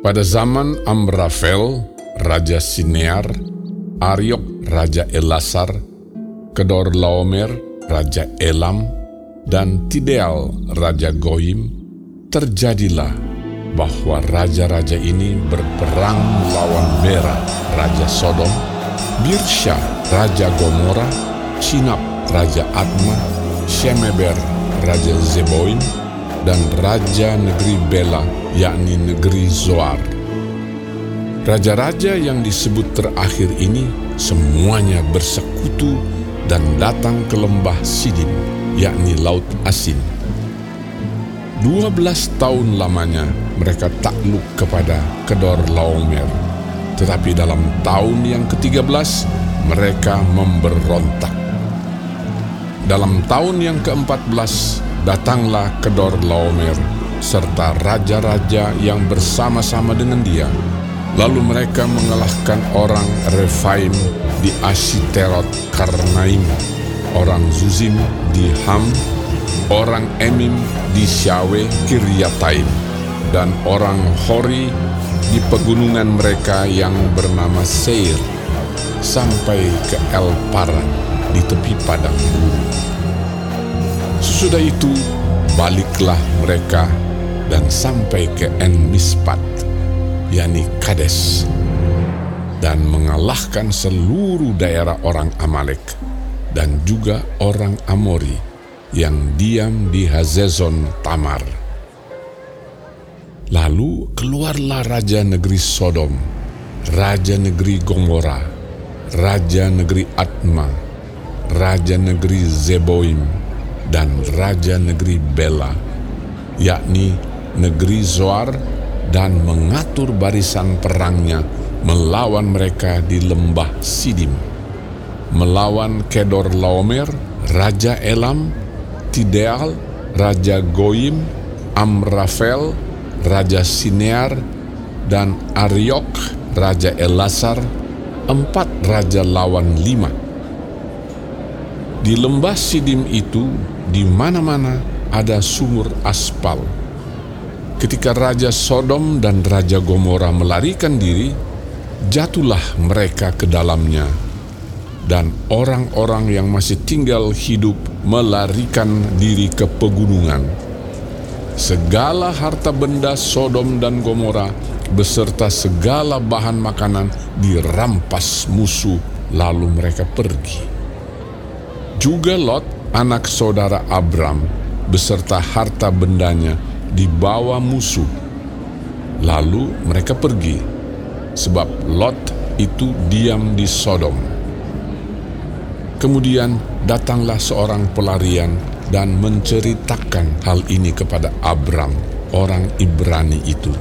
Pada zaman Amrafel, Raja Sinear, Ariok, Raja Elasar, Kedor Laomer, Raja Elam, dan Tideal, Raja Goim, terjadilah bahwa raja-raja ini berperang melawan Bera, Raja Sodom, Birsha, Raja Gomora, Sinap, Raja Adma, Shemeber, Raja Zeboim, dan Raja Negeri Bela, yakni Negeri Zoar. Raja-raja yang disebut terakhir ini semuanya bersekutu dan datang ke lembah Sidim, yakni Laut Asin. Dua belas tahun lamanya mereka takluk kepada Kedor Laomer. Tetapi dalam tahun yang ke-13 mereka memberontak. Dalam tahun yang ke-14 datanglah Kedor Laomer serta raja-raja yang bersama-sama dengan dia. Lalu mereka mengalahkan orang Refaim di Ashiterot Karnaim, orang Zuzim di Ham, orang Emim di Syawe Kiryataim, dan orang Hori di pegunungan mereka yang bernama Seir, sampai ke El Paran di tepi padang. Sesudah itu, baliklah mereka dan sampai ke En Mispat, yakni Kades, dan mengalahkan seluruh daerah orang Amalek dan juga orang Amori yang diam di Hazezon Tamar. Lalu keluarlah raja negeri Sodom, raja negeri Gomora, raja negeri Atma, raja negeri Zeboim, dan raja negeri Bela, yakni negeri Zoar, dan mengatur barisan perangnya melawan mereka di lembah Sidim, melawan Kedor Laomer, Raja Elam, Tideal, Raja Goim, Amrafel, Raja Sinear, dan Ariok, Raja Elasar, empat raja lawan lima. Di lembah Sidim itu, di mana-mana ada sumur aspal. Ketika Raja Sodom dan Raja Gomora melarikan diri, jatuhlah mereka ke dalamnya, dan orang-orang yang masih tinggal hidup melarikan diri ke pegunungan. Segala harta benda Sodom dan Gomora beserta segala bahan makanan dirampas musuh, lalu mereka pergi. Juga Lot, anak saudara Abram, beserta harta bendanya dibawa musuh. Lalu mereka pergi, sebab Lot itu diam di Sodom. Kemudian datanglah seorang pelarian dan menceritakan hal ini kepada Abram, orang Ibrani itu,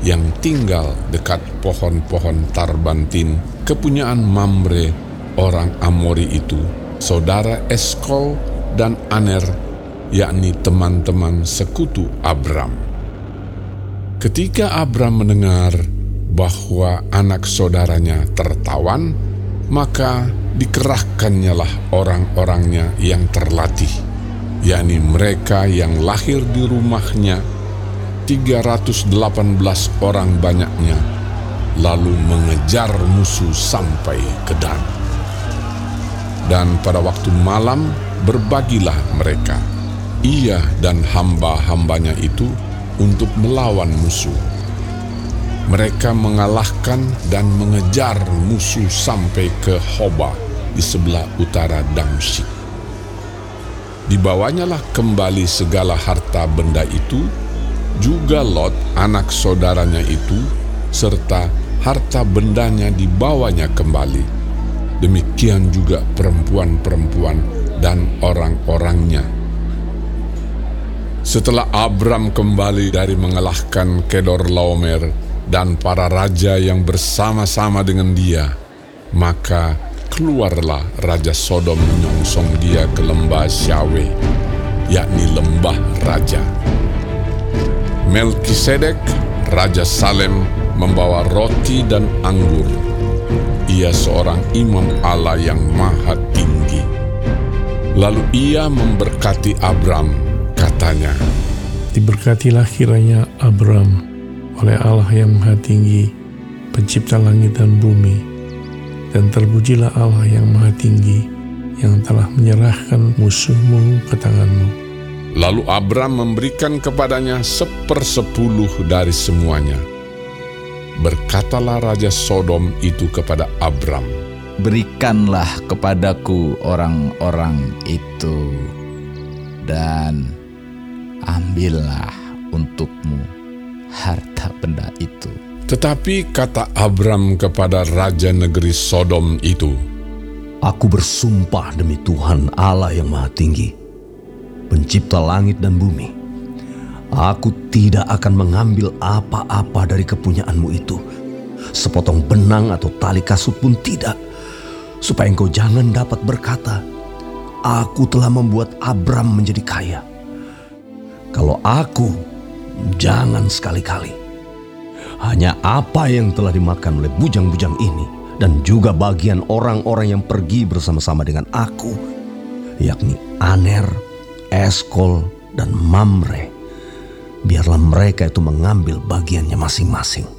yang tinggal dekat pohon-pohon tarbantin kepunyaan Mamre, orang Amori itu, saudara Eskol dan Aner, yakni teman-teman sekutu Abram. Ketika Abram mendengar bahwa anak saudaranya tertawan, maka dikerahkannya lah orang-orangnya yang terlatih, yakni mereka yang lahir di rumahnya, 318 orang banyaknya, lalu mengejar musuh sampai ke Dan. Dan pada waktu malam berbagilah mereka, ia dan hamba-hambanya itu untuk melawan musuh. Mereka mengalahkan dan mengejar musuh sampai ke Hoba di sebelah utara Damsyik. Dibawanyalah kembali segala harta benda itu, juga Lot anak saudaranya itu, serta harta bendanya dibawanya kembali. Demikian juga perempuan-perempuan dan orang-orangnya. Setelah Abram kembali dari mengalahkan Kedor Laomer dan para raja yang bersama-sama dengan dia, maka keluarlah Raja Sodom menyongsong dia ke lembah Syawe, yakni lembah raja. Melkisedek, Raja Salem, membawa roti dan anggur. Ia seorang imam Allah yang maha tinggi. Lalu ia memberkati Abram, katanya, Diberkatilah kiranya Abram oleh Allah yang Maha Tinggi, Pencipta langit dan bumi, dan terpujilah Allah yang Maha Tinggi, yang telah menyerahkan musuhmu ke tanganmu. Lalu Abram memberikan kepadanya sepersepuluh dari semuanya. Berkatalah Raja Sodom itu kepada Abram, Berikanlah kepadaku orang-orang itu, dan ambillah untukmu harta benda itu. Tetapi kata Abram kepada Raja negeri Sodom itu, Aku bersumpah demi Tuhan Allah yang Maha Tinggi, Pencipta langit dan bumi. Aku tidak akan mengambil apa-apa dari kepunyaanmu itu, sepotong benang atau tali kasut pun tidak, supaya engkau jangan dapat berkata, Aku telah membuat Abram menjadi kaya. Kalau aku, jangan sekali-kali. Hanya apa yang telah dimakan oleh bujang-bujang ini dan juga bagian orang-orang yang pergi bersama-sama dengan aku, yakni Aner, Eskol, dan Mamre. Biarlah mereka itu mengambil bagiannya masing-masing.